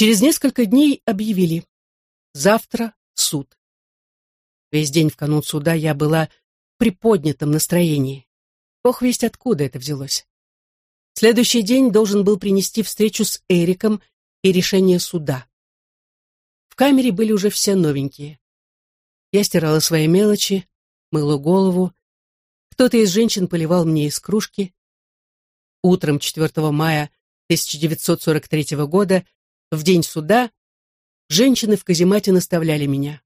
Через несколько дней объявили. Завтра суд. Весь день в канун суда я была в приподнятом настроении. Бог весть откуда это взялось. Следующий день должен был принести встречу с Эриком и решение суда. В камере были уже все новенькие. Я стирала свои мелочи, мыла голову. Кто-то из женщин поливал мне из кружки. Утром 4 мая 1943 года, в день суда, женщины в каземате наставляли меня.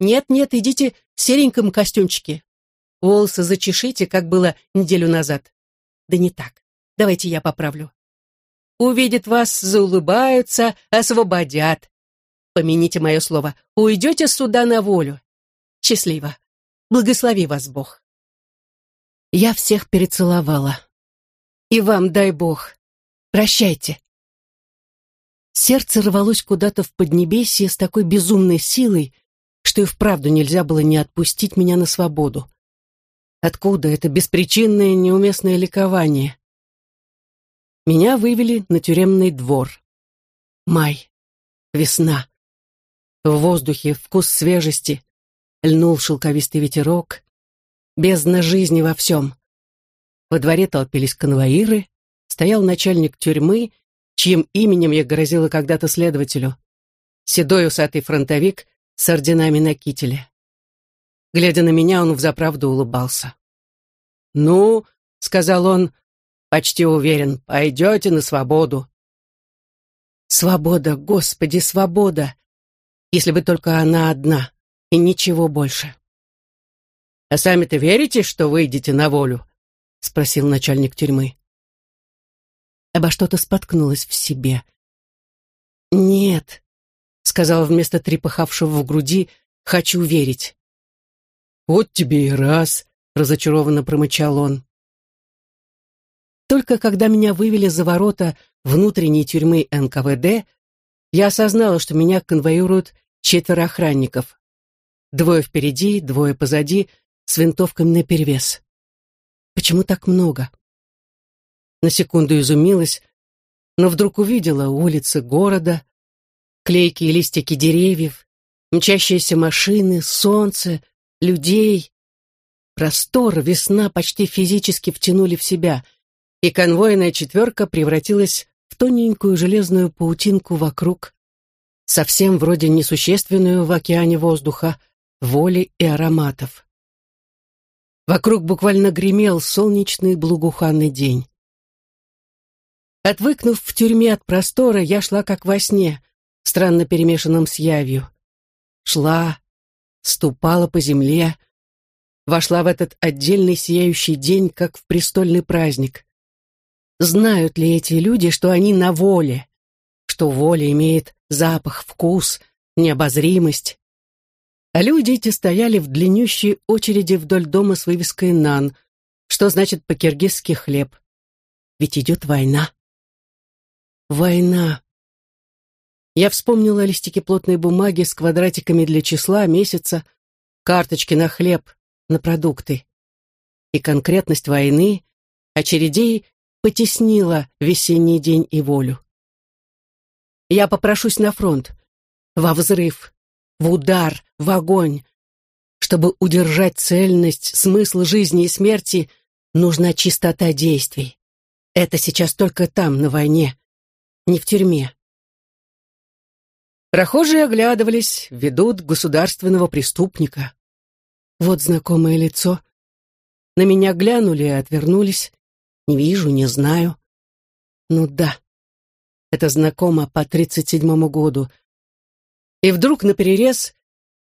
«Нет-нет, идите в сереньком костюмчике. Волосы зачешите, как было неделю назад. Да не так. Давайте я поправлю. Увидят вас, заулыбаются, освободят. Помяните мое слово, уйдете с суда на волю. Счастливо. Благослови вас Бог. Я всех перецеловала. И вам дай Бог. Прощайте. Сердце рвалось куда-то в поднебесье с такой безумной силой, что и вправду нельзя было не отпустить меня на свободу. Откуда это беспричинное неуместное ликование? Меня вывели на тюремный двор. Май. Весна. В воздухе вкус свежести. Льнул шелковистый ветерок. Бездна жизни во всем. Во дворе толпились конвоиры, стоял начальник тюрьмы, чьим именем я грозила когда-то следователю. Седой усатый фронтовик с орденами на кителе. Глядя на меня, он взаправду улыбался. «Ну, — сказал он, — почти уверен, пойдете на свободу». «Свобода, Господи, свобода! Если бы только она одна, и ничего больше». «А сами-то верите, что выйдете на волю?» — спросил начальник тюрьмы. Обо что-то споткнулась в себе. «Нет», — сказал вместо трепыхавшего в груди, — «хочу верить». «Вот тебе и раз», — разочарованно промычал он. Только когда меня вывели за ворота внутренней тюрьмы НКВД, я осознала, что меня конвоируют четверо охранников. Двое впереди, двое позади, с винтовками наперевес. Почему так много? На секунду изумилась, но вдруг увидела улицы города, клейкие листики деревьев, мчащиеся машины, солнце, людей. Простор, весна почти физически втянули в себя, и конвойная четверка превратилась в тоненькую железную паутинку вокруг, совсем вроде несущественную в океане воздуха, воли и ароматов. Вокруг буквально гремел солнечный благоуханный день. Отвыкнув в тюрьме от простора, я шла как во сне, странно перемешанном с явью. Шла, ступала по земле, вошла в этот отдельный сияющий день, как в престольный праздник. Знают ли эти люди, что они на воле, что воля имеет запах, вкус, необозримость? А люди эти стояли в длиннющей очереди вдоль дома с вывеской «Нан», что значит по-киргизски «хлеб». Ведь идет война. Война. Я вспомнила листики плотной бумаги с квадратиками для числа, месяца, карточки на хлеб, на продукты. И конкретность войны, очередей потеснила весенний день и волю. Я попрошусь на фронт, во взрыв, в удар, в огонь. Чтобы удержать цельность, смысл жизни и смерти, нужна чистота действий. Это сейчас только там, на войне, не в тюрьме. Прохожие оглядывались, ведут государственного преступника. Вот знакомое лицо. На меня глянули и отвернулись. Не вижу, не знаю. Ну да, это знакомо по тридцать седьмому году. И вдруг наперерез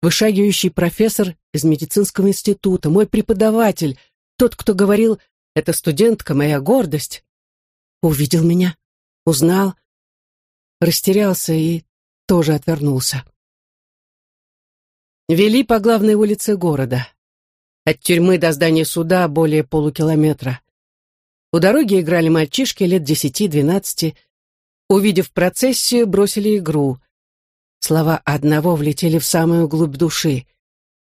вышагивающий профессор из медицинского института, мой преподаватель, тот, кто говорил «это студентка, моя гордость», увидел меня, узнал, растерялся и тоже отвернулся. Вели по главной улице города. От тюрьмы до здания суда более полукилометра. У дороги играли мальчишки лет десяти-двенадцати. Увидев процессию, бросили игру. Слова одного влетели в самую глубь души.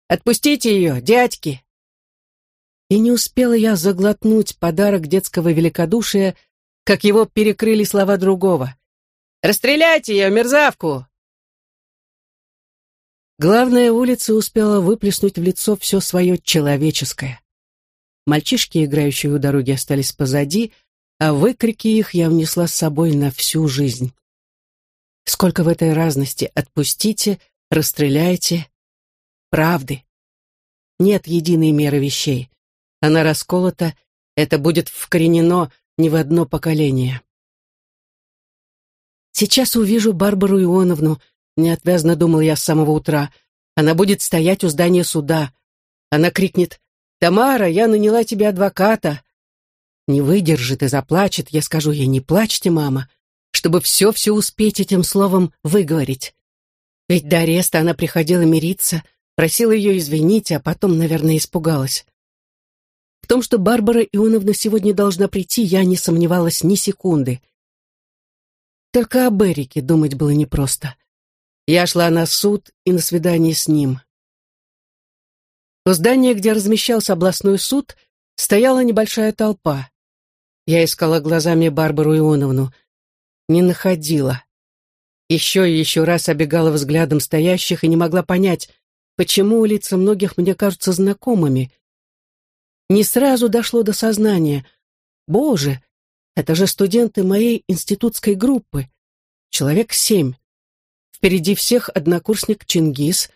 «Отпустите ее, дядьки!» И не успела я заглотнуть подарок детского великодушия, как его перекрыли слова другого. Расстреляйте ее, мерзавку!» Главная улица успела выплеснуть в лицо все свое человеческое. Мальчишки, играющие у дороги, остались позади, а выкрики их я внесла с собой на всю жизнь. Сколько в этой разности «отпустите», «расстреляйте», «правды». Нет единой меры вещей. Она расколота, это будет вкоренено не в одно поколение. Сейчас увижу Барбару Ионовну, неотвязно думал я с самого утра. Она будет стоять у здания суда. Она крикнет «Тамара, я наняла тебе адвоката!» Не выдержит и заплачет, я скажу ей «Не плачьте, мама», чтобы все-все успеть этим словом выговорить. Ведь до ареста она приходила мириться, просила ее извинить, а потом, наверное, испугалась. В том, что Барбара Ионовна сегодня должна прийти, я не сомневалась ни секунды. Только об Эрике думать было непросто. Я шла на суд и на свидание с ним. У здания, где размещался областной суд, стояла небольшая толпа. Я искала глазами Барбару Ионовну. Не находила. Еще и еще раз обегала взглядом стоящих и не могла понять, почему лица многих мне кажутся знакомыми. Не сразу дошло до сознания. Боже, это же студенты моей институтской группы. Человек семь. Впереди всех однокурсник Чингис.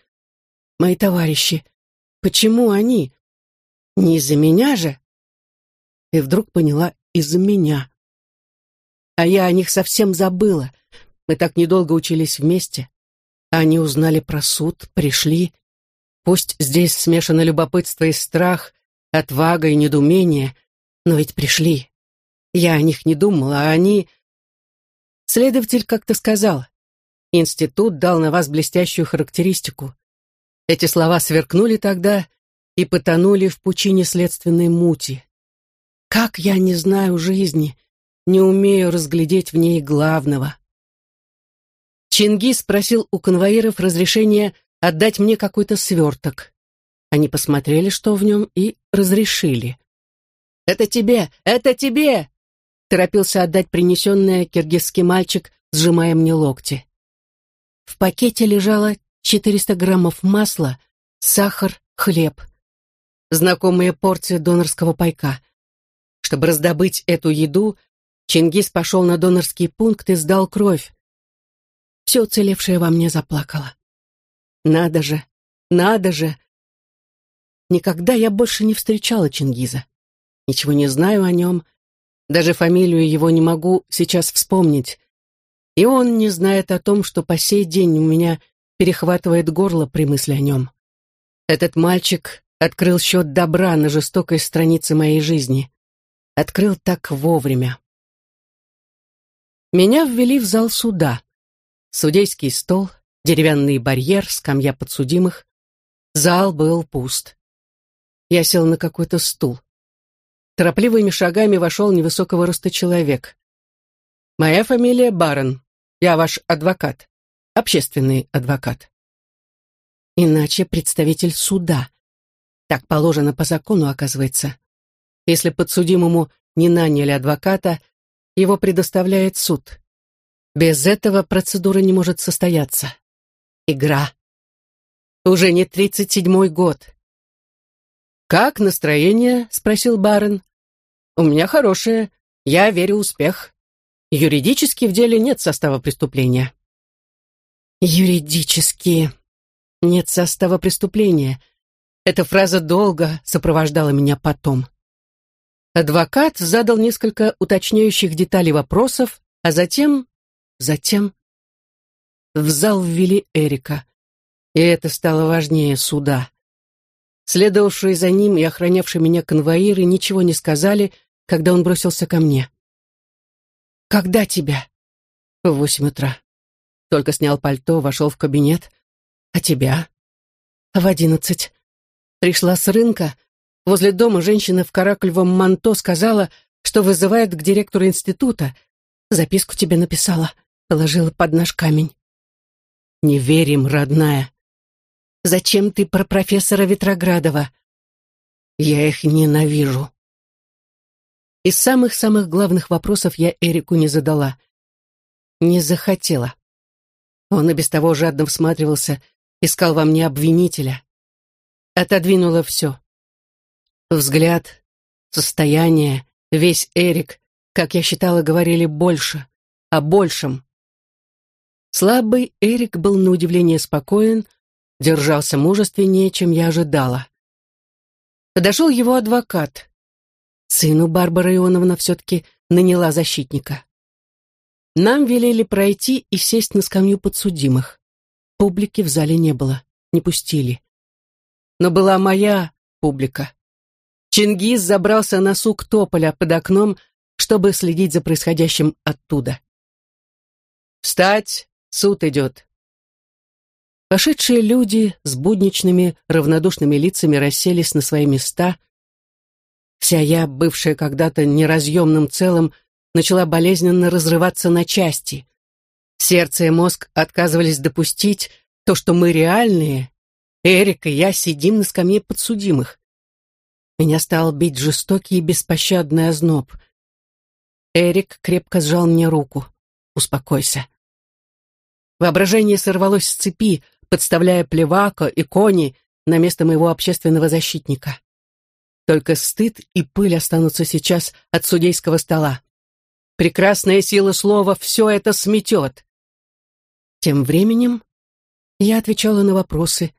Мои товарищи. Почему они? Не из-за меня же? И вдруг поняла, из-за меня. А я о них совсем забыла. Мы так недолго учились вместе. Они узнали про суд, пришли. Пусть здесь смешано любопытство и страх, отвага и недоумение, но ведь пришли. Я о них не думала, а они... Следователь как-то сказал, Институт дал на вас блестящую характеристику. Эти слова сверкнули тогда и потонули в пучине следственной мути. Как я не знаю жизни, не умею разглядеть в ней главного. Чингис просил у конвоиров разрешения отдать мне какой-то сверток. Они посмотрели, что в нем, и разрешили. «Это тебе! Это тебе!» Торопился отдать принесенное киргизский мальчик, сжимая мне локти. В пакете лежало 400 граммов масла, сахар, хлеб. Знакомые порции донорского пайка. Чтобы раздобыть эту еду, Чингис пошел на донорский пункт и сдал кровь. Все уцелевшее во мне заплакало. Надо же, надо же. Никогда я больше не встречала Чингиза. Ничего не знаю о нем, даже фамилию его не могу сейчас вспомнить. И он не знает о том, что по сей день у меня перехватывает горло при мысли о нем. Этот мальчик открыл счет добра на жестокой странице моей жизни. Открыл так вовремя. Меня ввели в зал суда. Судейский стол, деревянный барьер, скамья подсудимых. Зал был пуст. Я сел на какой-то стул. Торопливыми шагами вошел невысокого роста человек. «Моя фамилия Барон. Я ваш адвокат. Общественный адвокат». Иначе представитель суда. Так положено по закону, оказывается. Если подсудимому не наняли адвоката, его предоставляет суд. Без этого процедура не может состояться. Игра. Уже не тридцать седьмой год. «Как настроение?» — спросил барон. У меня хорошее. Я верю успех. Юридически в деле нет состава преступления. Юридически нет состава преступления. Эта фраза долго сопровождала меня потом. Адвокат задал несколько уточняющих деталей вопросов, а затем... Затем... В зал ввели Эрика. И это стало важнее суда. Следовавшие за ним и охранявшие меня конвоиры ничего не сказали, когда он бросился ко мне. «Когда тебя?» «В восемь утра. Только снял пальто, вошел в кабинет. А тебя?» «В одиннадцать. Пришла с рынка. Возле дома женщина в каракулевом манто сказала, что вызывает к директору института. Записку тебе написала, положила под наш камень». «Не верим, родная», Зачем ты про профессора Ветроградова? Я их ненавижу. Из самых-самых главных вопросов я Эрику не задала. Не захотела. Он и без того жадно всматривался, искал во мне обвинителя. Отодвинула все. Взгляд, состояние, весь Эрик, как я считала, говорили больше, о большем. Слабый Эрик был на удивление спокоен, держался мужественнее, чем я ожидала. Подошел его адвокат. Сыну Барбара Ионовна все-таки наняла защитника. Нам велели пройти и сесть на скамью подсудимых. Публики в зале не было, не пустили. Но была моя публика. Чингис забрался на сук тополя под окном, чтобы следить за происходящим оттуда. «Встать! Суд идет!» Пошедшие люди с будничными, равнодушными лицами расселись на свои места — Вся я, бывшая когда-то неразъемным целым, начала болезненно разрываться на части. Сердце и мозг отказывались допустить то, что мы реальные. Эрик и я сидим на скамье подсудимых. Меня стал бить жестокий и беспощадный озноб. Эрик крепко сжал мне руку. «Успокойся». Воображение сорвалось с цепи, подставляя плевака и кони на место моего общественного защитника. Только стыд и пыль останутся сейчас от судейского стола. Прекрасная сила слова все это сметет. Тем временем я отвечала на вопросы.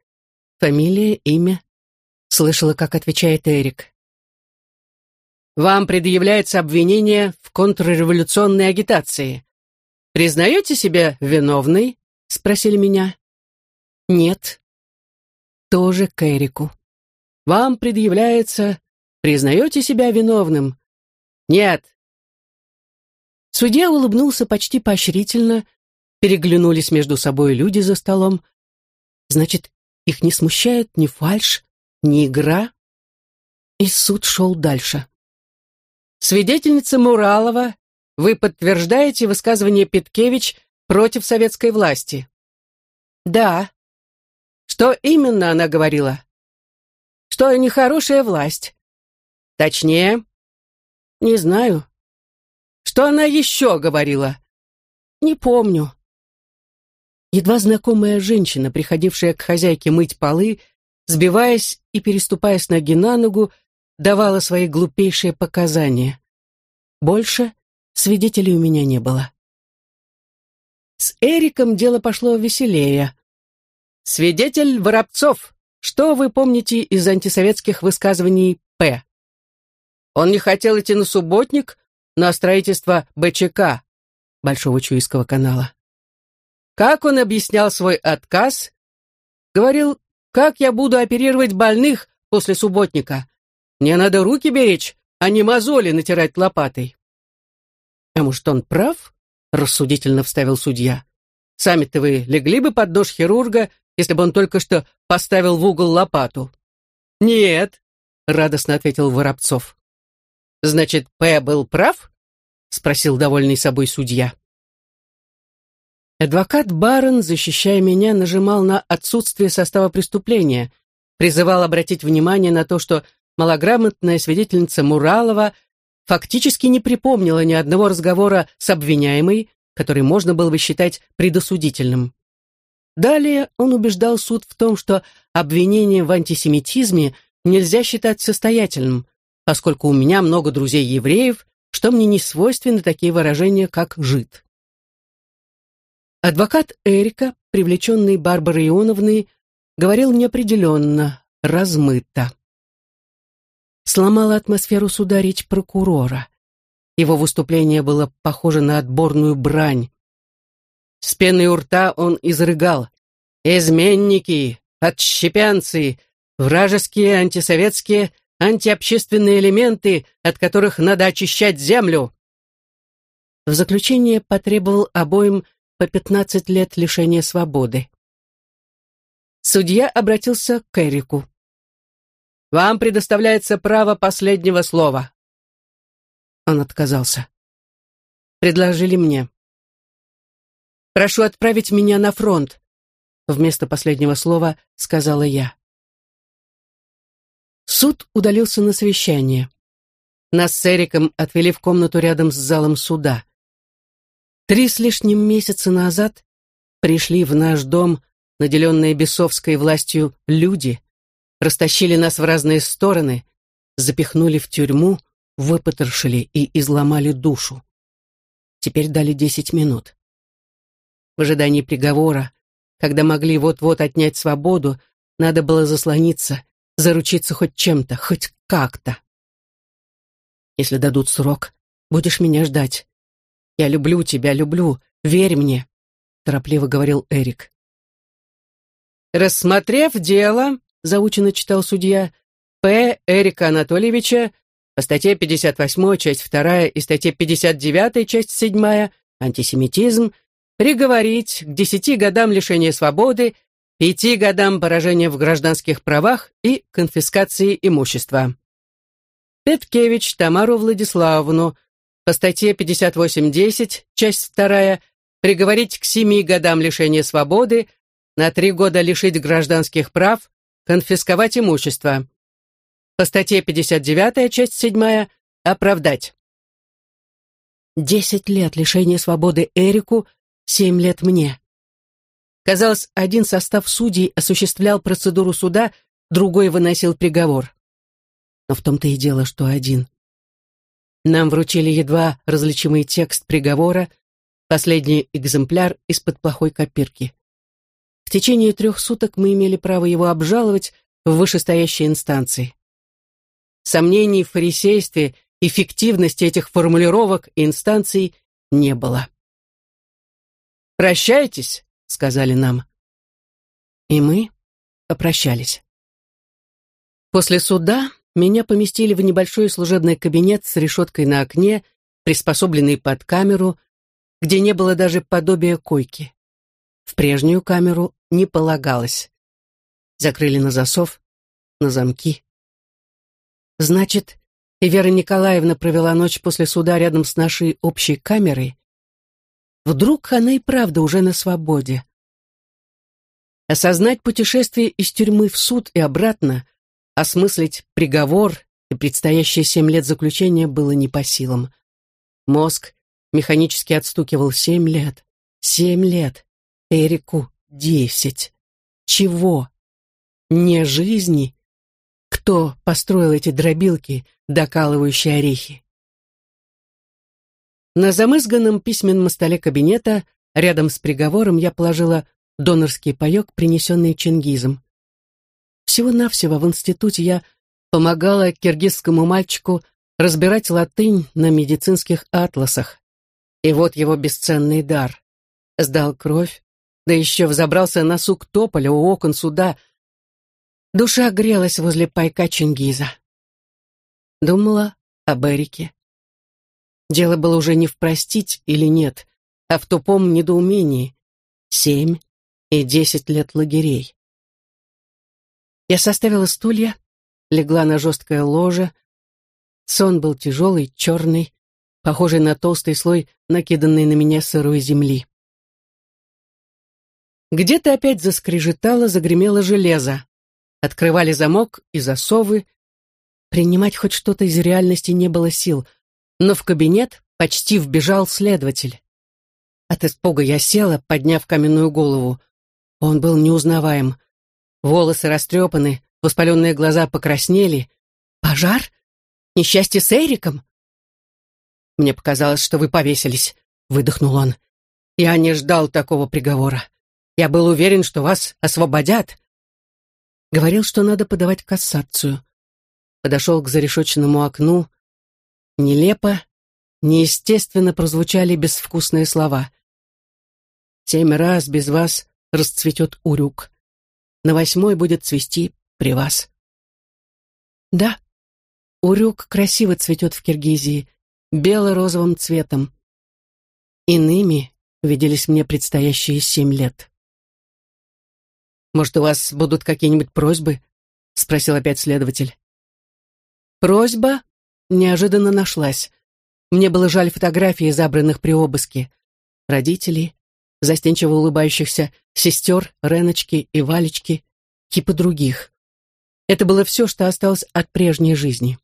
Фамилия, имя. Слышала, как отвечает Эрик. «Вам предъявляется обвинение в контрреволюционной агитации. Признаете себя виновной?» — спросили меня. «Нет». Тоже к Эрику. Вам предъявляется... Признаете себя виновным? Нет. Судья улыбнулся почти поощрительно, переглянулись между собой люди за столом. Значит, их не смущает ни фальшь, ни игра. И суд шел дальше. Свидетельница Муралова, вы подтверждаете высказывание Петкевич против советской власти? Да. Что именно она говорила? что нехорошая власть. Точнее, не знаю. Что она еще говорила? Не помню. Едва знакомая женщина, приходившая к хозяйке мыть полы, сбиваясь и переступая с ноги на ногу, давала свои глупейшие показания. Больше свидетелей у меня не было. С Эриком дело пошло веселее. «Свидетель Воробцов», что вы помните из антисоветских высказываний П? Он не хотел идти на субботник, на строительство БЧК, Большого Чуйского канала. Как он объяснял свой отказ? Говорил, как я буду оперировать больных после субботника? Мне надо руки беречь, а не мозоли натирать лопатой. А может, он прав? Рассудительно вставил судья. Сами-то вы легли бы под нож хирурга если бы он только что поставил в угол лопату. «Нет», — радостно ответил Воробцов. «Значит, П. был прав?» — спросил довольный собой судья. Адвокат Барон, защищая меня, нажимал на отсутствие состава преступления, призывал обратить внимание на то, что малограмотная свидетельница Муралова фактически не припомнила ни одного разговора с обвиняемой, который можно было бы считать предосудительным. Далее он убеждал суд в том, что обвинение в антисемитизме нельзя считать состоятельным, поскольку у меня много друзей-евреев, что мне не свойственны такие выражения, как «жид». Адвокат Эрика, привлеченный Барбарой Ионовной, говорил неопределенно, размыто. Сломала атмосферу суда речь прокурора. Его выступление было похоже на отборную брань. С пеной у рта он изрыгал. «Изменники, отщепенцы, вражеские, антисоветские, антиобщественные элементы, от которых надо очищать землю». В заключение потребовал обоим по 15 лет лишения свободы. Судья обратился к Эрику. «Вам предоставляется право последнего слова». Он отказался. Предложили мне. Прошу отправить меня на фронт», — вместо последнего слова сказала я. Суд удалился на совещание. Нас с Эриком отвели в комнату рядом с залом суда. Три с лишним месяца назад пришли в наш дом, наделенные бесовской властью, люди, растащили нас в разные стороны, запихнули в тюрьму, выпотрошили и изломали душу. Теперь дали десять минут. В ожидании приговора, когда могли вот-вот отнять свободу, надо было заслониться, заручиться хоть чем-то, хоть как-то. Если дадут срок, будешь меня ждать. Я люблю тебя, люблю, верь мне, торопливо говорил Эрик. Рассмотрев дело, заучено читал судья, П. Эрика Анатольевича по статье 58, часть 2 и статье 59, часть 7, антисемитизм, приговорить к 10 годам лишения свободы, 5 годам поражения в гражданских правах и конфискации имущества. Петкевич Тамару Владиславовну по статье 58.10, часть 2, приговорить к 7 годам лишения свободы, на 3 года лишить гражданских прав, конфисковать имущество. По статье 59, часть 7, оправдать. Десять лет лишения свободы Эрику, семь лет мне. Казалось, один состав судей осуществлял процедуру суда, другой выносил приговор. Но в том-то и дело, что один. Нам вручили едва различимый текст приговора, последний экземпляр из-под плохой копирки. В течение трех суток мы имели право его обжаловать в вышестоящей инстанции. Сомнений в фарисействе и фиктивности этих формулировок и инстанций не было. «Прощайтесь», — сказали нам. И мы попрощались. После суда меня поместили в небольшой служебный кабинет с решеткой на окне, приспособленный под камеру, где не было даже подобия койки. В прежнюю камеру не полагалось. Закрыли на засов, на замки. Значит, и Вера Николаевна провела ночь после суда рядом с нашей общей камерой. Вдруг она и правда уже на свободе. Осознать путешествие из тюрьмы в суд и обратно Осмыслить приговор и предстоящие семь лет заключения было не по силам. Мозг механически отстукивал семь лет. Семь лет. Эрику десять. Чего? Не жизни? Кто построил эти дробилки, докалывающие орехи? На замызганном письменном столе кабинета рядом с приговором я положила донорский паек, принесенный Чингизом. Всего-навсего в институте я помогала киргизскому мальчику разбирать латынь на медицинских атласах. И вот его бесценный дар. Сдал кровь, да еще взобрался на сук тополя у окон суда. Душа грелась возле пайка Чингиза. Думала об Эрике. Дело было уже не в простить или нет, а в тупом недоумении. Семь и десять лет лагерей. Я составила стулья, легла на жесткое ложе. Сон был тяжелый, черный, похожий на толстый слой, накиданный на меня сырой земли. Где-то опять заскрежетало, загремело железо. Открывали замок и засовы. Принимать хоть что-то из реальности не было сил, но в кабинет почти вбежал следователь. От испуга я села, подняв каменную голову. Он был неузнаваем. Волосы растрепаны, воспаленные глаза покраснели. «Пожар? Несчастье с Эриком?» «Мне показалось, что вы повесились», — выдохнул он. «Я не ждал такого приговора. Я был уверен, что вас освободят». Говорил, что надо подавать кассацию. Подошел к зарешоченному окну. Нелепо, неестественно прозвучали безвкусные слова. «Семь раз без вас расцветет урюк на восьмой будет цвести при вас. Да, урюк красиво цветет в Киргизии, бело-розовым цветом. Иными виделись мне предстоящие семь лет. «Может, у вас будут какие-нибудь просьбы?» — спросил опять следователь. Просьба неожиданно нашлась. Мне было жаль фотографии, забранных при обыске. Родители, застенчиво улыбающихся сестер, Реночки и Валечки, кипа других. Это было все, что осталось от прежней жизни.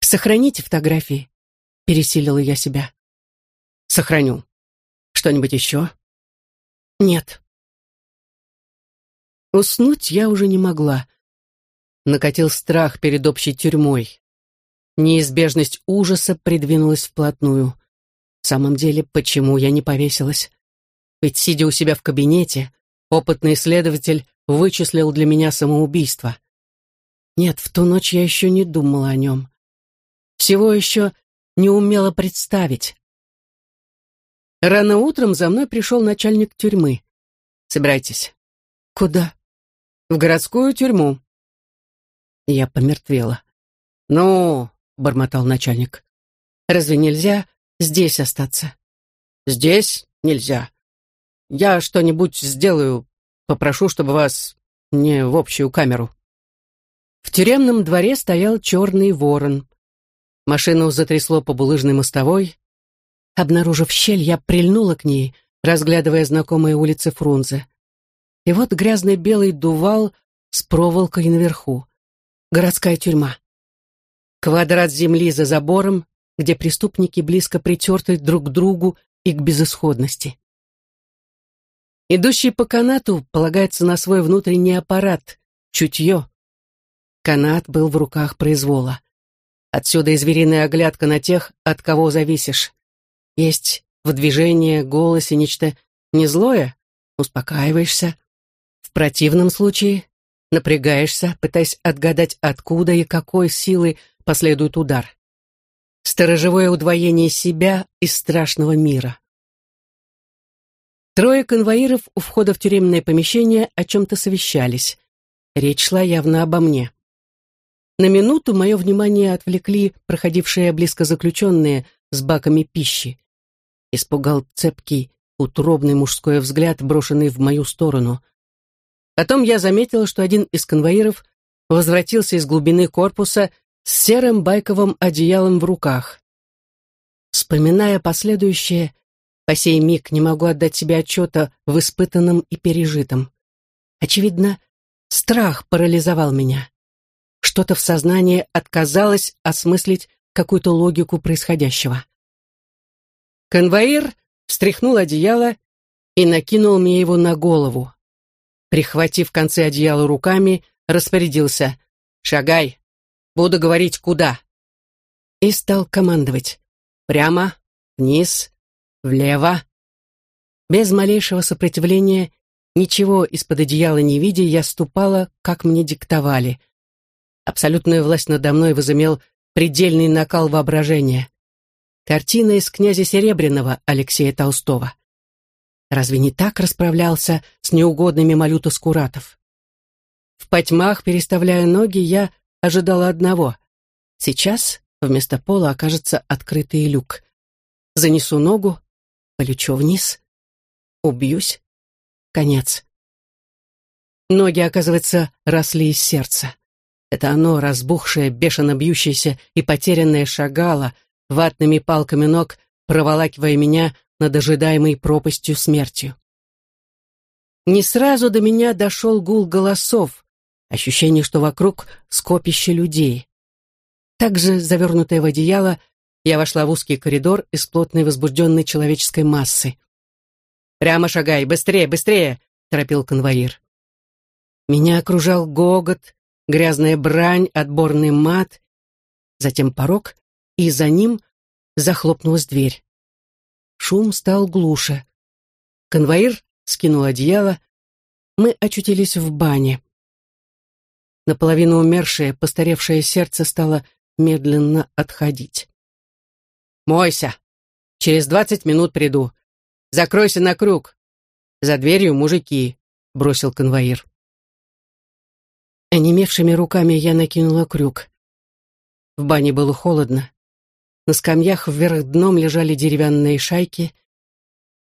«Сохраните фотографии», — пересилила я себя. Сохраню. Что-нибудь еще? Нет. Уснуть я уже не могла. Накатил страх перед общей тюрьмой. Неизбежность ужаса придвинулась вплотную. В самом деле, почему я не повесилась? Ведь, сидя у себя в кабинете, опытный следователь вычислил для меня самоубийство. Нет, в ту ночь я еще не думала о нем. Всего еще не умела представить. Рано утром за мной пришел начальник тюрьмы. «Собирайтесь». «Куда?» «В городскую тюрьму». Я помертвела. «Ну», — бормотал начальник, — «разве нельзя здесь остаться?» «Здесь нельзя. Я что-нибудь сделаю, попрошу, чтобы вас не в общую камеру». В тюремном дворе стоял черный ворон. Машину затрясло по булыжной мостовой. Обнаружив щель, я прильнула к ней, разглядывая знакомые улицы Фрунзе. И вот грязный белый дувал с проволокой наверху. Городская тюрьма. Квадрат земли за забором, где преступники близко притерты друг к другу и к безысходности. Идущий по канату полагается на свой внутренний аппарат, чутье. Канат был в руках произвола. Отсюда и звериная оглядка на тех, от кого зависишь. Есть в движении, голосе нечто не злое, успокаиваешься. В противном случае напрягаешься, пытаясь отгадать, откуда и какой силы последует удар. Сторожевое удвоение себя из страшного мира. Трое конвоиров у входа в тюремное помещение о чем-то совещались. Речь шла явно обо мне. На минуту мое внимание отвлекли проходившие близко заключенные с баками пищи. Испугал цепкий, утробный мужской взгляд, брошенный в мою сторону. Потом я заметил, что один из конвоиров возвратился из глубины корпуса с серым байковым одеялом в руках. Вспоминая последующее, по сей миг не могу отдать себе отчета в испытанном и пережитом. Очевидно, страх парализовал меня. Что-то в сознании отказалось осмыслить какую-то логику происходящего. Конвоир встряхнул одеяло и накинул мне его на голову. Прихватив концы одеяла руками, распорядился «Шагай, буду говорить куда». И стал командовать «Прямо, вниз, влево». Без малейшего сопротивления, ничего из-под одеяла не видя, я ступала, как мне диктовали. Абсолютную власть надо мной возымел предельный накал воображения. Картина из князя Серебряного Алексея Толстого. Разве не так расправлялся с неугодными Малюта Скуратов? В потьмах, переставляя ноги, я ожидала одного. Сейчас вместо пола окажется открытый люк. Занесу ногу, полечу вниз, убьюсь. Конец. Ноги, оказывается, росли из сердца. Это оно, разбухшее, бешено бьющееся и потерянное, шагало, ватными палками ног, проволакивая меня над ожидаемой пропастью смертью. Не сразу до меня дошел гул голосов, ощущение, что вокруг скопище людей. Также, завернутая в одеяло, я вошла в узкий коридор из плотной возбужденной человеческой массы. «Прямо шагай, быстрее, быстрее!» — торопил конвоир. Меня окружал гогот, грязная брань, отборный мат, затем порог, и за ним захлопнулась дверь. Шум стал глуше. Конвоир скинул одеяло. Мы очутились в бане. Наполовину умершее, постаревшее сердце стало медленно отходить. «Мойся! Через двадцать минут приду. Закройся на крюк. За дверью мужики», — бросил конвоир. Онемевшими руками я накинула крюк. В бане было холодно. На скамьях вверх дном лежали деревянные шайки.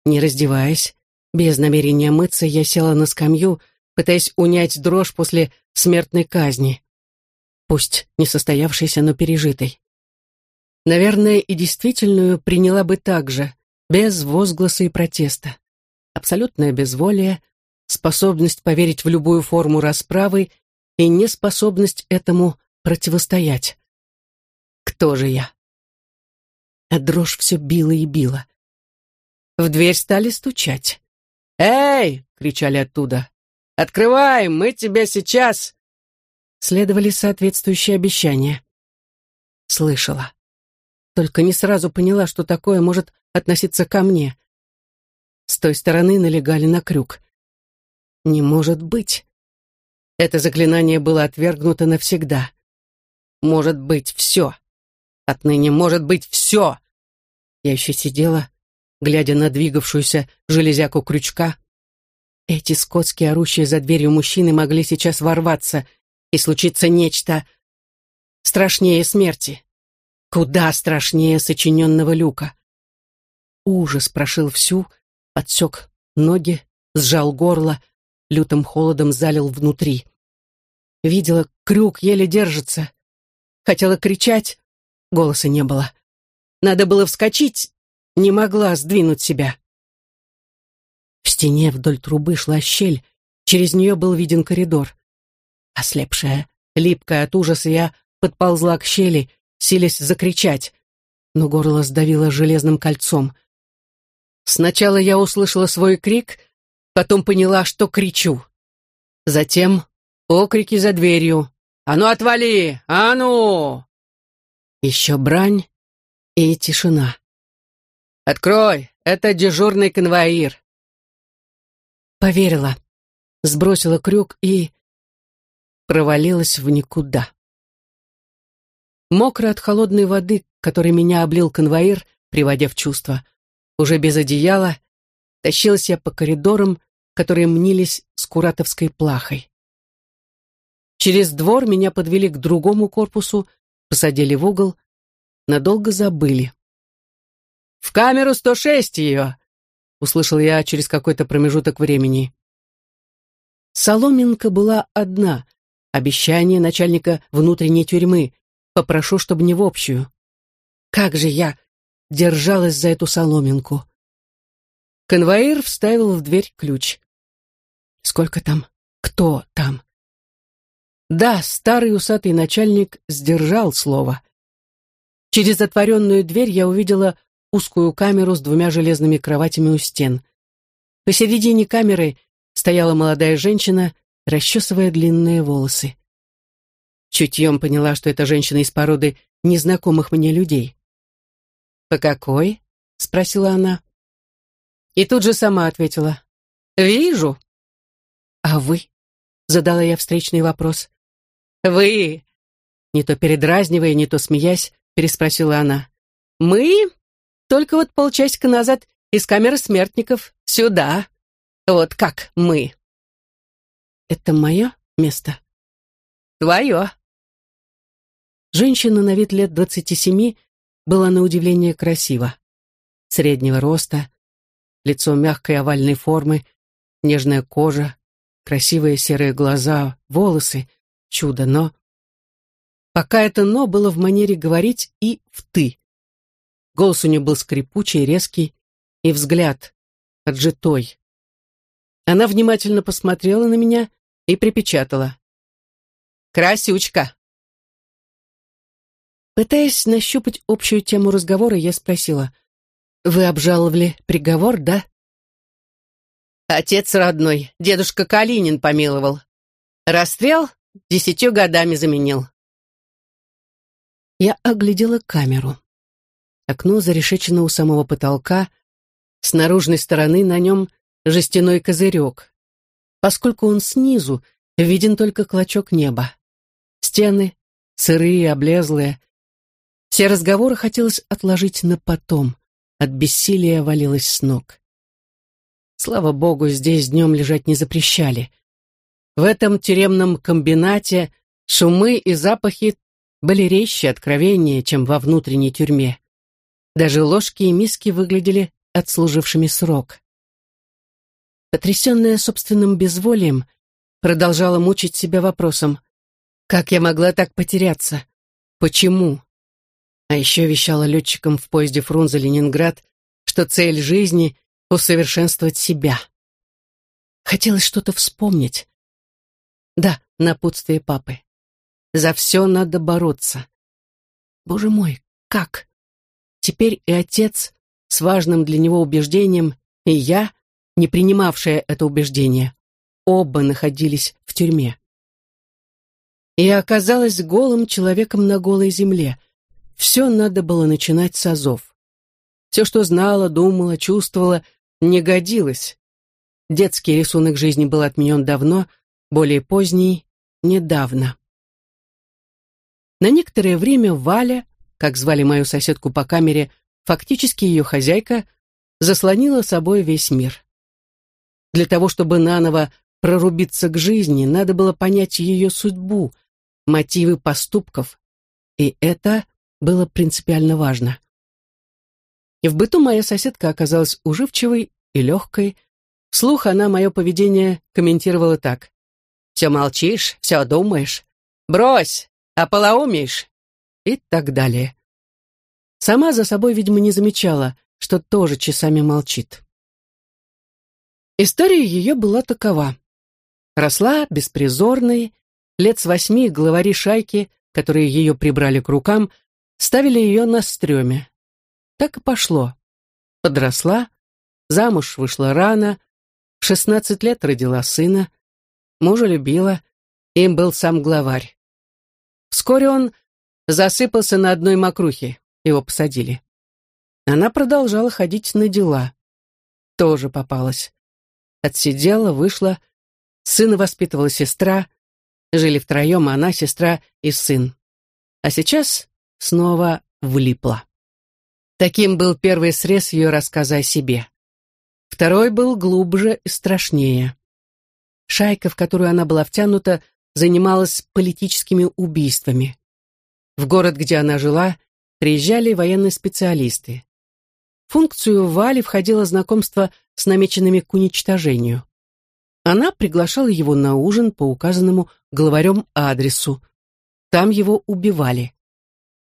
Не раздеваясь, без намерения мыться, я села на скамью, пытаясь унять дрожь после смертной казни. Пусть не состоявшейся, но пережитой. Наверное, и действительную приняла бы так же, без возгласа и протеста. Абсолютное безволие, способность поверить в любую форму расправы и неспособность этому противостоять. Кто же я? А дрожь все била и била. в дверь стали стучать. «Эй!» — кричали оттуда. «Открывай, мы тебя сейчас!» Следовали соответствующие обещания. Слышала. Только не сразу поняла, что такое может относиться ко мне. С той стороны налегали на крюк. Не может быть. Это заклинание было отвергнуто навсегда. Может быть все. Отныне может быть все. Я еще сидела, глядя на двигавшуюся железяку крючка. Эти скотские орущие за дверью мужчины могли сейчас ворваться, и случиться нечто страшнее смерти. Куда страшнее сочиненного люка. Ужас прошил всю, отсек ноги, сжал горло, лютым холодом залил внутри. Видела, крюк еле держится. Хотела кричать, голоса не было. Надо было вскочить, не могла сдвинуть себя. Стене вдоль трубы шла щель, через нее был виден коридор. Ослепшая, липкая от ужаса, я подползла к щели, силясь закричать, но горло сдавило железным кольцом. Сначала я услышала свой крик, потом поняла, что кричу. Затем окрики за дверью. «А ну отвали! А ну!» Еще брань и тишина. «Открой! Это дежурный конвоир!» Поверила, сбросила крюк и провалилась в никуда. Мокро от холодной воды, которой меня облил конвоир, приводя в чувство, уже без одеяла, тащилась я по коридорам, которые мнились скуратовской плахой. Через двор меня подвели к другому корпусу, посадили в угол, надолго забыли. «В камеру 106 ее!» — услышал я через какой-то промежуток времени. Соломинка была одна, обещание начальника внутренней тюрьмы, попрошу, чтобы не в общую. Как же я держалась за эту соломинку. Конвоир вставил в дверь ключ. Сколько там? Кто там? Да, старый усатый начальник сдержал слово. Через отворенную дверь я увидела узкую камеру с двумя железными кроватями у стен. Посередине камеры стояла молодая женщина, расчесывая длинные волосы. Чутьем поняла, что это женщина из породы незнакомых мне людей. «По какой?» — спросила она. И тут же сама ответила. «Вижу». «А вы?» — задала я встречный вопрос. «Вы?» Не то передразнивая, не то смеясь, переспросила она. «Мы? Только вот полчасика назад из камеры смертников сюда. Вот как мы». «Это мое место?» «Твое». Женщина на вид лет двадцати семи была на удивление красива. Среднего роста, лицо мягкой овальной формы, нежная кожа, красивые серые глаза, волосы, чудо, но... Пока это «но» было в манере говорить и в «ты». Голос у нее был скрипучий, резкий, и взгляд отжитой. Она внимательно посмотрела на меня и припечатала. «Красючка!» Пытаясь нащупать общую тему разговора, я спросила, «Вы обжаловали приговор, да?» «Отец родной, дедушка Калинин помиловал. Расстрел десятью годами заменил». Я оглядела камеру. Окно зарешечено у самого потолка, с наружной стороны на нем жестяной козырек. Поскольку он снизу, виден только клочок неба. Стены, сырые, облезлые, все разговоры хотелось отложить на потом. От бессилия валилась с ног. Слава богу, здесь днем лежать не запрещали. В этом тюремном комбинате шумы и запахи были резче, откровеннее, чем во внутренней тюрьме. Даже ложки и миски выглядели отслужившими срок. Потрясенная собственным безволием, продолжала мучить себя вопросом, как я могла так потеряться? Почему? А еще вещала летчикам в поезде Фрунзе-Ленинград, что цель жизни — усовершенствовать себя. Хотелось что-то вспомнить. Да, напутствие папы. За все надо бороться. Боже мой, как? Теперь и отец с важным для него убеждением, и я, не принимавшая это убеждение, оба находились в тюрьме. И оказалась голым человеком на голой земле. Все надо было начинать с азов. Все, что знала, думала, чувствовала, не годилось. Детский рисунок жизни был отменен давно, более поздний — недавно. На некоторое время Валя, как звали мою соседку по камере, фактически ее хозяйка, заслонила собой весь мир. Для того, чтобы наново прорубиться к жизни, надо было понять ее судьбу, мотивы поступков, и это было принципиально важно. В быту моя соседка оказалась уживчивой и легкой. Вслух она мое поведение комментировала так. «Все молчишь, все думаешь. Брось, а полоумеешь?» И так далее. Сама за собой, видимо, не замечала, что тоже часами молчит. История ее была такова. Росла беспризорной, лет с восьми главари шайки, которые ее прибрали к рукам, ставили ее на стреме. Так и пошло. Подросла, замуж вышла рано, в шестнадцать лет родила сына, мужа любила, им был сам главарь. Вскоре он засыпался на одной мокрухе, его посадили. Она продолжала ходить на дела. Тоже попалась. Отсидела, вышла, сына воспитывала сестра, жили втроем, она, сестра и сын. А сейчас снова влипла. Таким был первый срез ее рассказа о себе. Второй был глубже и страшнее. Шайка, в которую она была втянута, занималась политическими убийствами. В город, где она жила, приезжали военные специалисты. В функцию Вали входило знакомство с намеченными к уничтожению. Она приглашала его на ужин по указанному главарем адресу. Там его убивали.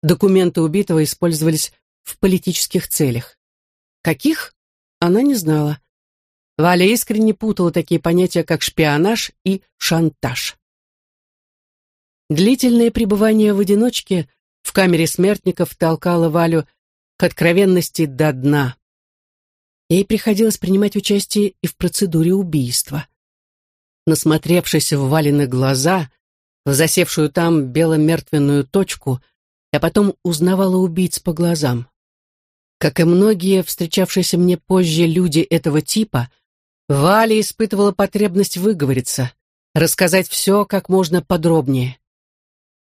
Документы убитого использовались в политических целях. Каких? Она не знала. Валя искренне путала такие понятия, как шпионаж и шантаж. Длительное пребывание в одиночке в камере смертников толкало Валю к откровенности до дна. Ей приходилось принимать участие и в процедуре убийства. Насмотревшись в Валины глаза, в засевшую там беломертвенную точку, я потом узнавала убийц по глазам. Как и многие встречавшиеся мне позже люди этого типа, Валя испытывала потребность выговориться, рассказать все как можно подробнее.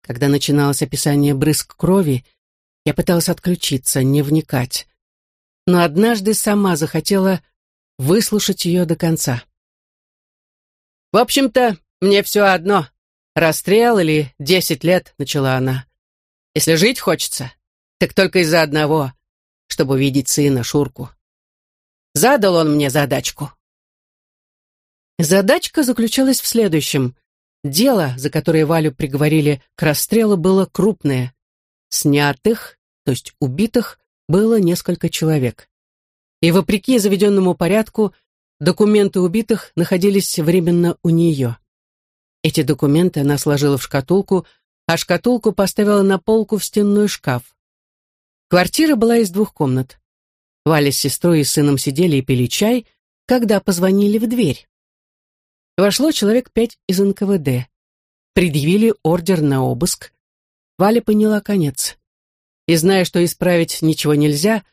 Когда начиналось описание брызг крови, я пыталась отключиться, не вникать. Но однажды сама захотела выслушать ее до конца. «В общем-то, мне все одно, расстрел или десять лет», — начала она. Если жить хочется, так только из-за одного, чтобы увидеть сына Шурку. Задал он мне задачку. Задачка заключалась в следующем. Дело, за которое Валю приговорили к расстрелу, было крупное. Снятых, то есть убитых, было несколько человек. И вопреки заведенному порядку, документы убитых находились временно у нее. Эти документы она сложила в шкатулку, а шкатулку поставила на полку в стенной шкаф. Квартира была из двух комнат. Валя с сестрой и сыном сидели и пили чай, когда позвонили в дверь. Вошло человек пять из НКВД. Предъявили ордер на обыск. Валя поняла конец. И, зная, что исправить ничего нельзя,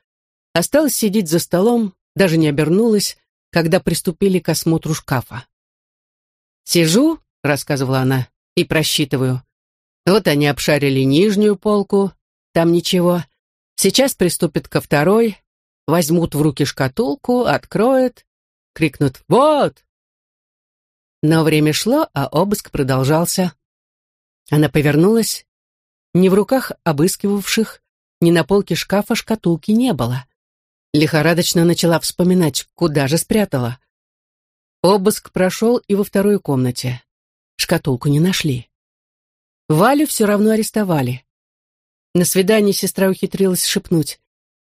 осталась сидеть за столом, даже не обернулась, когда приступили к осмотру шкафа. «Сижу», — рассказывала она, — «и просчитываю. Вот они обшарили нижнюю полку, там ничего. Сейчас приступят ко второй, возьмут в руки шкатулку, откроют, крикнут «Вот!». Но время шло, а обыск продолжался. Она повернулась. Ни в руках обыскивавших, ни на полке шкафа шкатулки не было. Лихорадочно начала вспоминать, куда же спрятала. Обыск прошел и во второй комнате. Шкатулку не нашли. Валю все равно арестовали. На свидании сестра ухитрилась шепнуть.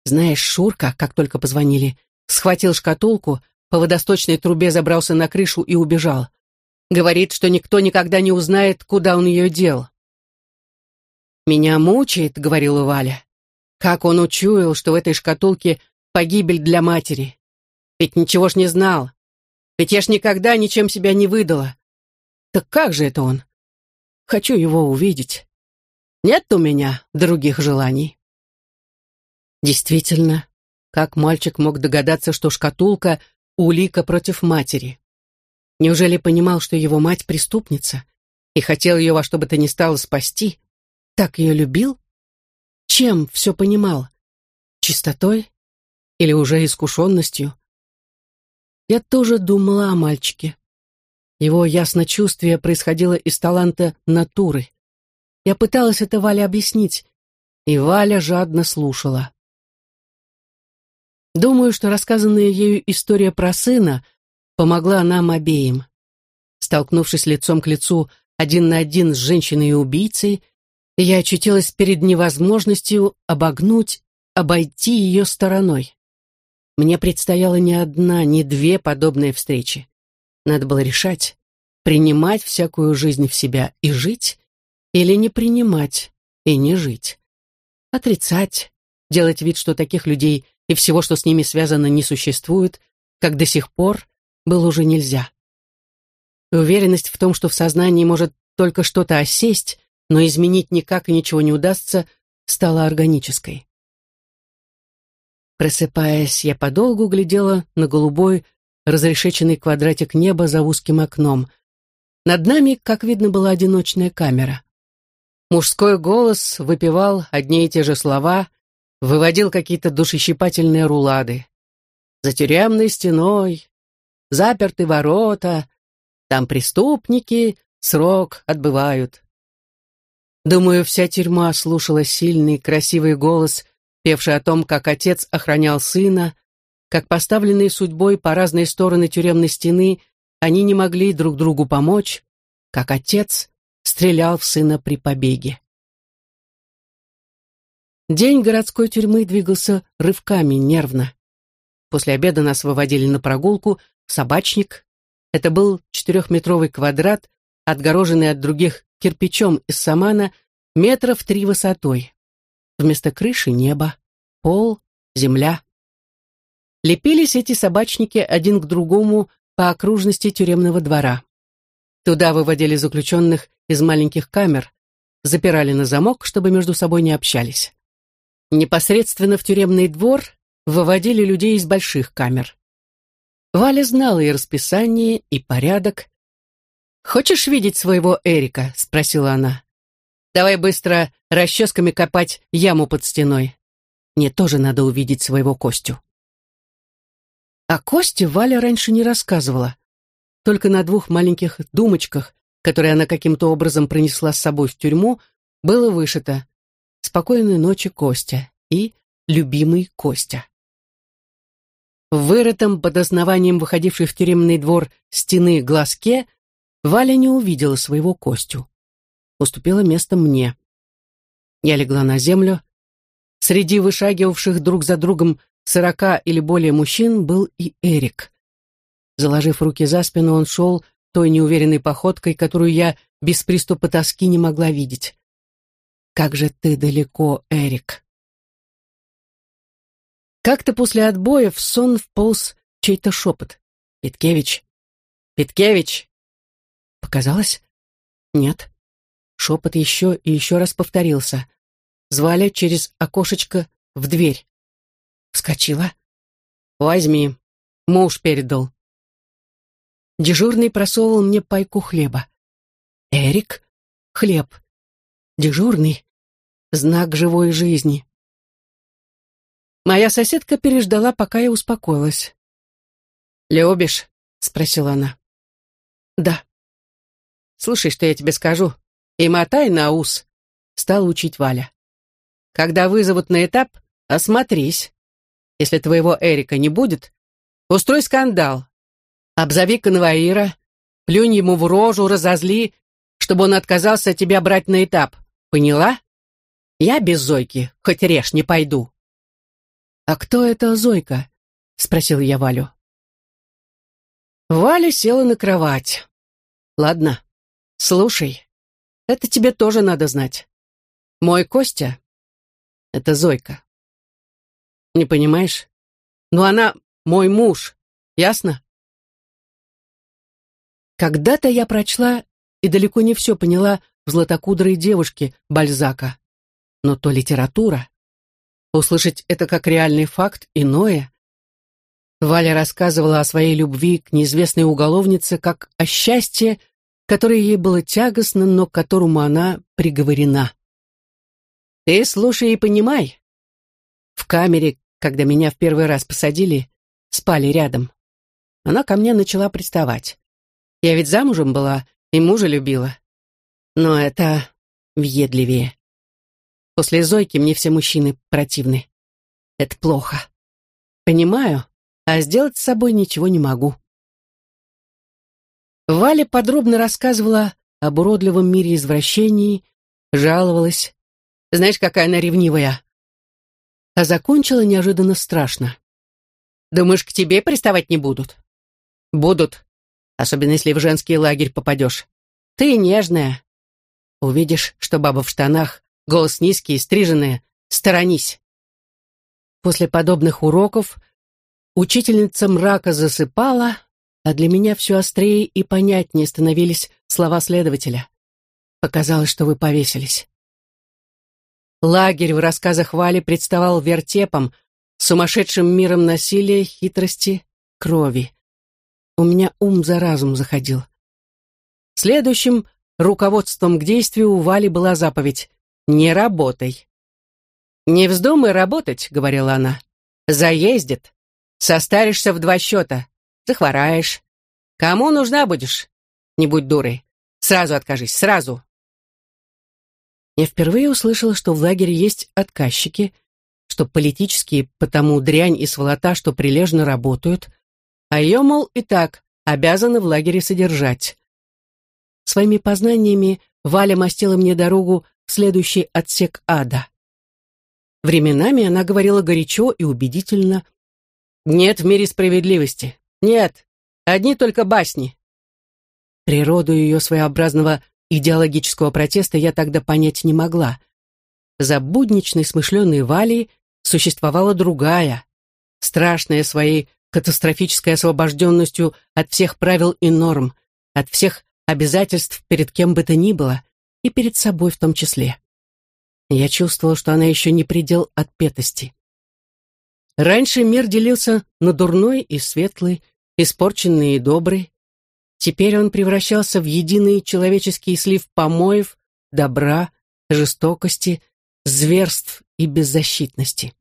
«Знаешь, Шурка, как только позвонили, схватил шкатулку, по водосточной трубе забрался на крышу и убежал. Говорит, что никто никогда не узнает, куда он ее дел». «Меня мучает», — говорила Валя. «Как он учуял, что в этой шкатулке погибель для матери. Ведь ничего ж не знал. Ведь я ж никогда ничем себя не выдала. Так как же это он? Хочу его увидеть. Нет у меня других желаний. Действительно, как мальчик мог догадаться, что шкатулка — улика против матери? Неужели понимал, что его мать преступница, и хотел ее во что бы то ни стало спасти? Так ее любил? Чем все понимал? Чистотой? Или уже искушенностью? Я тоже думала о мальчике. Его ясночувствие происходило из таланта натуры. Я пыталась это Вале объяснить, и Валя жадно слушала. Думаю, что рассказанная ею история про сына помогла нам обеим. Столкнувшись лицом к лицу один на один с женщиной и убийцей, я очутилась перед невозможностью обогнуть, обойти ее стороной. Мне предстояло не одна, не две подобные встречи. Надо было решать, принимать всякую жизнь в себя и жить, или не принимать и не жить. Отрицать, делать вид, что таких людей и всего, что с ними связано, не существует, как до сих пор, было уже нельзя. уверенность в том, что в сознании может только что-то осесть, но изменить никак и ничего не удастся, стала органической. Просыпаясь, я подолгу глядела на голубой, разрешеченный квадратик неба за узким окном. Над нами, как видно, была одиночная камера. Мужской голос выпивал одни и те же слова, выводил какие-то душещипательные рулады. За тюремной стеной, заперты ворота, там преступники срок отбывают. Думаю, вся тюрьма слушала сильный, красивый голос, певший о том, как отец охранял сына, как поставленные судьбой по разные стороны тюремной стены они не могли друг другу помочь, как отец стрелял в сына при побеге. День городской тюрьмы двигался рывками, нервно. После обеда нас выводили на прогулку собачник. Это был четырехметровый квадрат, отгороженный от других кирпичом из самана метров три высотой. Вместо крыши небо, пол, земля. Лепились эти собачники один к другому по окружности тюремного двора. Туда выводили заключенных из маленьких камер, запирали на замок, чтобы между собой не общались. Непосредственно в тюремный двор выводили людей из больших камер. Валя знала и расписание, и порядок. «Хочешь видеть своего Эрика?» — спросила она. «Давай быстро расческами копать яму под стеной. Мне тоже надо увидеть своего Костю». О Косте Валя раньше не рассказывала. Только на двух маленьких думочках, которые она каким-то образом пронесла с собой в тюрьму, было вышито «Спокойной ночи, Костя» и «Любимый Костя». В вырытом под основанием выходившей в тюремный двор стены глазке Валя не увидела своего Костю. Уступила место мне. Я легла на землю. Среди вышагивавших друг за другом сорока или более мужчин был и Эрик. Заложив руки за спину, он шел той неуверенной походкой, которую я без приступа тоски не могла видеть. Как же ты далеко, Эрик. Как-то после отбоя в сон вполз чей-то шепот. «Петкевич! Петкевич!» Показалось? Нет. Шепот еще и еще раз повторился. Звали через окошечко в дверь. Вскочила. «Возьми. Муж передал». Дежурный просовывал мне пайку хлеба. «Эрик? Хлеб. Дежурный. Знак живой жизни. Моя соседка переждала, пока я успокоилась. «Любишь?» — спросила она. «Да». «Слушай, что я тебе скажу, и мотай на ус», — стала учить Валя. «Когда вызовут на этап, осмотрись. Если твоего Эрика не будет, устрой скандал. Обзови конвоира, плюнь ему в рожу, разозли, чтобы он отказался тебя брать на этап. Поняла? Я без Зойки, хоть режь, не пойду. А кто это Зойка? Спросил я Валю. Валя села на кровать. Ладно, слушай, это тебе тоже надо знать. Мой Костя — это Зойка. Не понимаешь? но она мой муж, ясно? Когда-то я прочла и далеко не все поняла в златокудрой девушке Бальзака. Но то литература. Услышать это как реальный факт иное. Валя рассказывала о своей любви к неизвестной уголовнице как о счастье, которое ей было тягостно, но к которому она приговорена. «Ты слушай и понимай. В камере, когда меня в первый раз посадили, спали рядом. Она ко мне начала приставать. Я ведь замужем была и мужа любила. Но это въедливее. После Зойки мне все мужчины противны. Это плохо. Понимаю, а сделать с собой ничего не могу. Валя подробно рассказывала об уродливом мире извращений, жаловалась. Знаешь, какая она ревнивая. А закончила неожиданно страшно. Думаешь, к тебе приставать не будут? Будут, особенно если в женский лагерь попадешь. Ты нежная. Увидишь, что баба в штанах, голос низкий, стриженная, сторонись. После подобных уроков учительница мрака засыпала, а для меня все острее и понятнее становились слова следователя. Показалось, что вы повесились. Лагерь в рассказах Вали представал вертепом, сумасшедшим миром насилия, хитрости, крови. У меня ум за разум заходил. Следующим руководством к действию у Вали была заповедь «Не работай». «Не вздумай работать», — говорила она. «Заездит. Состаришься в два счета. Захвораешь. Кому нужна будешь? Не будь дурой. Сразу откажись, сразу. Я впервые услышала, что в лагере есть отказчики, что политические потому дрянь и сволота, что прилежно работают, а ее, мол, и так обязаны в лагере содержать. Своими познаниями Валя мастила мне дорогу следующий отсек ада. Временами она говорила горячо и убедительно. «Нет в мире справедливости. Нет, одни только басни. Природу ее своеобразного идеологического протеста я тогда понять не могла. За будничной смышленой Валей существовала другая, страшная своей катастрофической освобожденностью от всех правил и норм, от всех обязательств перед кем бы то ни было, и перед собой в том числе. Я чувствовала, что она еще не предел отпетости. Раньше мир делился на дурной и светлый, испорченный и добрый. Теперь он превращался в единый человеческий слив помоев, добра, жестокости, зверств и беззащитности.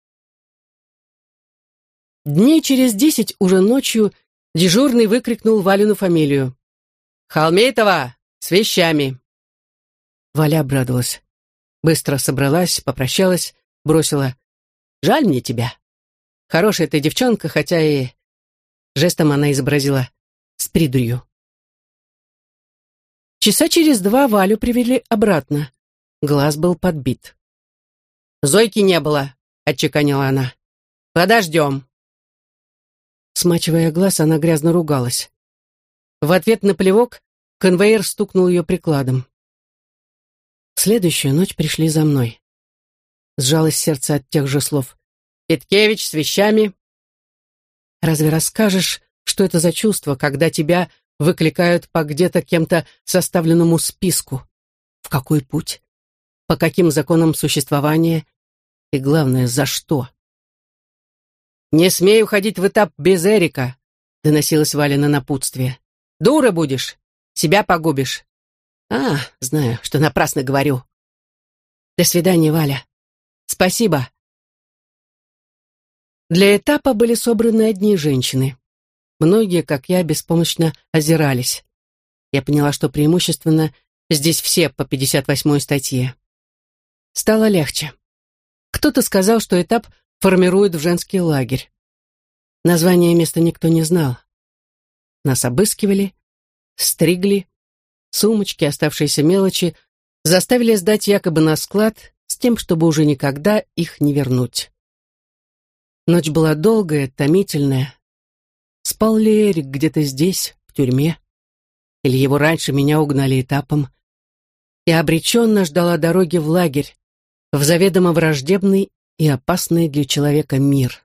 Дней через десять, уже ночью, дежурный выкрикнул Валину фамилию. «Холмейтова! С вещами!» Валя обрадовалась. Быстро собралась, попрощалась, бросила. «Жаль мне тебя. Хорошая ты девчонка, хотя и...» Жестом она изобразила с придурью. Часа через два Валю привели обратно. Глаз был подбит. «Зойки не было», — отчеканила она. «Подождем». Смачивая глаз, она грязно ругалась. В ответ на плевок конвейер стукнул ее прикладом. Следующую ночь пришли за мной. Сжалось сердце от тех же слов. Питкевич с вещами. Разве расскажешь, что это за чувство, когда тебя выкликают по где-то кем-то составленному списку? В какой путь? По каким законам существования? И главное, за что? «Не смей уходить в этап без Эрика», — доносилось Валя на напутствие. «Дура будешь, себя погубишь». «А, знаю, что напрасно говорю». «До свидания, Валя. Спасибо». Для этапа были собраны одни женщины. Многие, как я, беспомощно озирались. Я поняла, что преимущественно здесь все по 58-й статье. Стало легче. Кто-то сказал, что этап формирует в женский лагерь. Название места никто не знал. Нас обыскивали, стригли, сумочки, оставшиеся мелочи, заставили сдать якобы на склад с тем, чтобы уже никогда их не вернуть. Ночь была долгая, томительная. Спал ли Эрик где-то здесь, в тюрьме? Или его раньше меня угнали этапом? Я обреченно ждала дороги в лагерь, в заведомо враждебный и опасный для человека мир.